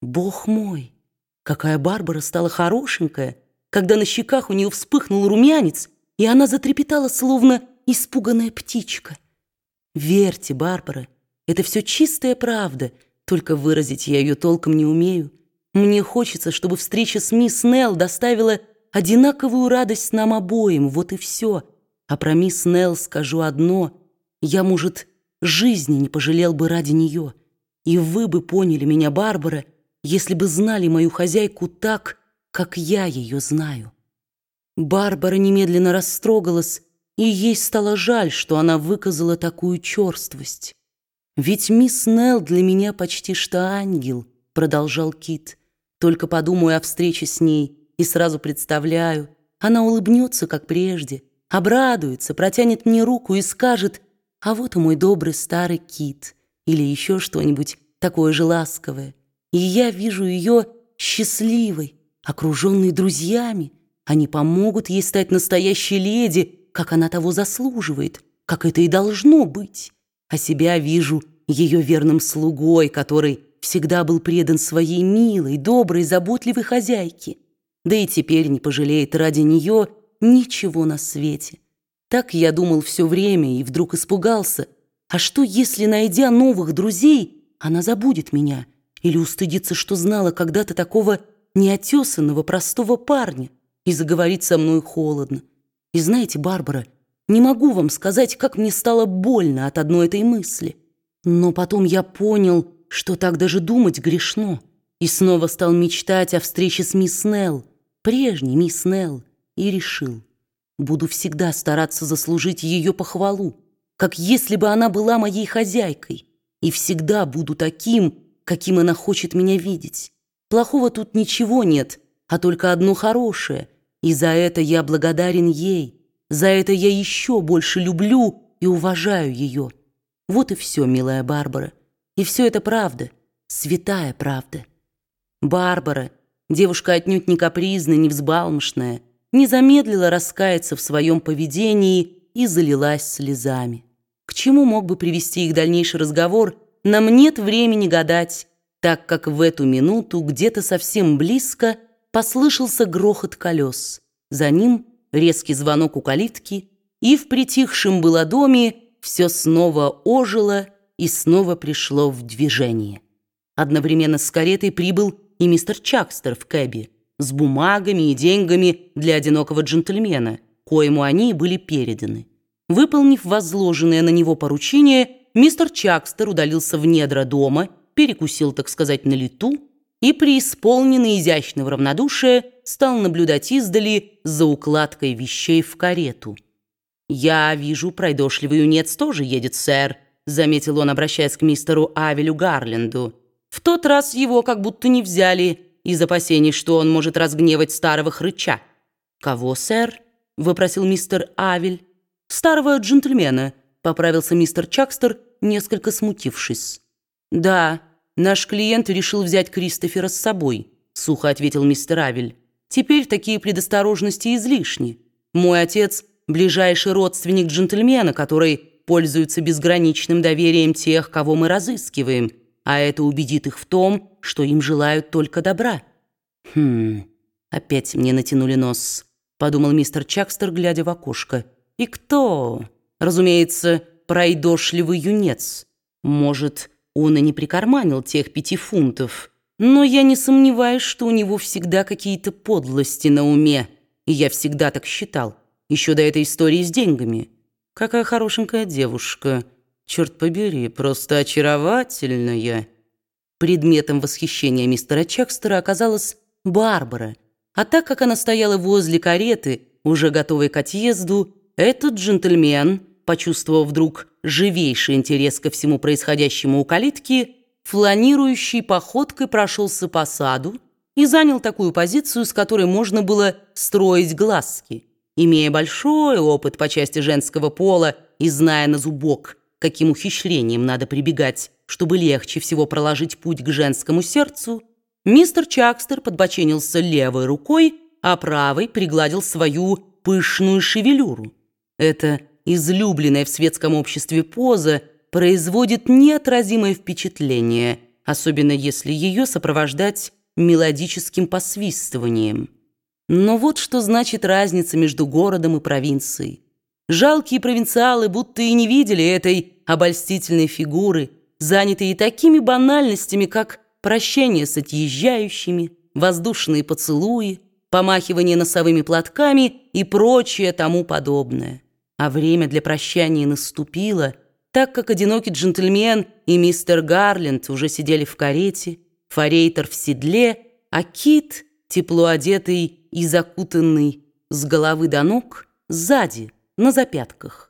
Бог мой, какая Барбара стала хорошенькая, когда на щеках у нее вспыхнул румянец, и она затрепетала, словно испуганная птичка. Верьте, Барбара, это все чистая правда, только выразить я ее толком не умею. Мне хочется, чтобы встреча с мисс Нелл доставила одинаковую радость нам обоим, вот и все. А про мисс Нелл скажу одно. Я, может, жизни не пожалел бы ради нее. И вы бы поняли меня, Барбара, если бы знали мою хозяйку так, как я ее знаю. Барбара немедленно растрогалась, и ей стало жаль, что она выказала такую черствость. «Ведь мисс Нелл для меня почти что ангел», — продолжал Кит. «Только подумаю о встрече с ней и сразу представляю, она улыбнется, как прежде, обрадуется, протянет мне руку и скажет, а вот и мой добрый старый Кит, или еще что-нибудь такое же ласковое. И я вижу ее счастливой, окруженной друзьями. Они помогут ей стать настоящей леди, как она того заслуживает, как это и должно быть. А себя вижу ее верным слугой, который всегда был предан своей милой, доброй, заботливой хозяйке. Да и теперь не пожалеет ради нее ничего на свете. Так я думал все время и вдруг испугался. А что, если, найдя новых друзей, она забудет меня или устыдится, что знала когда-то такого неотесанного простого парня и заговорит со мной холодно? И знаете, Барбара, не могу вам сказать, как мне стало больно от одной этой мысли. Но потом я понял, что так даже думать грешно, и снова стал мечтать о встрече с мисс Нелл, прежней мисс Нелл, и решил, буду всегда стараться заслужить ее похвалу, как если бы она была моей хозяйкой, и всегда буду таким, каким она хочет меня видеть. Плохого тут ничего нет, а только одно хорошее, и за это я благодарен ей». За это я еще больше люблю и уважаю ее. Вот и все, милая Барбара. И все это правда, святая правда. Барбара, девушка отнюдь не капризная, не взбалмошная, не замедлила раскаяться в своем поведении и залилась слезами. К чему мог бы привести их дальнейший разговор, нам нет времени гадать, так как в эту минуту где-то совсем близко послышался грохот колес. За ним резкий звонок у калитки, и в притихшем было доме все снова ожило и снова пришло в движение. Одновременно с каретой прибыл и мистер Чакстер в кэбе с бумагами и деньгами для одинокого джентльмена, коему они были переданы. Выполнив возложенное на него поручение, мистер Чакстер удалился в недра дома, перекусил, так сказать, на лету и, преисполненный изящного равнодушия, стал наблюдать издали за укладкой вещей в карету. «Я вижу, пройдошливый юнец тоже едет, сэр», заметил он, обращаясь к мистеру Авелю Гарленду. «В тот раз его как будто не взяли из опасений, что он может разгневать старого хрыча». «Кого, сэр?» — выпросил мистер Авель. «Старого джентльмена», — поправился мистер Чакстер, несколько смутившись. «Да, наш клиент решил взять Кристофера с собой», — сухо ответил мистер Авель. Теперь такие предосторожности излишни. Мой отец – ближайший родственник джентльмена, который пользуется безграничным доверием тех, кого мы разыскиваем, а это убедит их в том, что им желают только добра. Хм, опять мне натянули нос, подумал мистер Чакстер, глядя в окошко. И кто? Разумеется, пройдошливый юнец. Может, он и не прикарманил тех пяти фунтов, но я не сомневаюсь, что у него всегда какие-то подлости на уме. И я всегда так считал, еще до этой истории с деньгами. Какая хорошенькая девушка. Черт побери, просто очаровательная. Предметом восхищения мистера Чакстера оказалась Барбара. А так как она стояла возле кареты, уже готовой к отъезду, этот джентльмен, почувствовав вдруг живейший интерес ко всему происходящему у калитки, фланирующей походкой прошелся по саду и занял такую позицию, с которой можно было строить глазки. Имея большой опыт по части женского пола и зная на зубок, каким ухищрением надо прибегать, чтобы легче всего проложить путь к женскому сердцу, мистер Чакстер подбоченился левой рукой, а правой пригладил свою пышную шевелюру. Это излюбленная в светском обществе поза – производит неотразимое впечатление, особенно если ее сопровождать мелодическим посвистыванием. Но вот что значит разница между городом и провинцией. Жалкие провинциалы будто и не видели этой обольстительной фигуры, занятые такими банальностями, как прощение с отъезжающими, воздушные поцелуи, помахивание носовыми платками и прочее тому подобное. А время для прощания наступило, так как одинокий джентльмен и мистер Гарленд уже сидели в карете, форейтер в седле, а Кит, тепло одетый и закутанный с головы до ног, сзади, на запятках.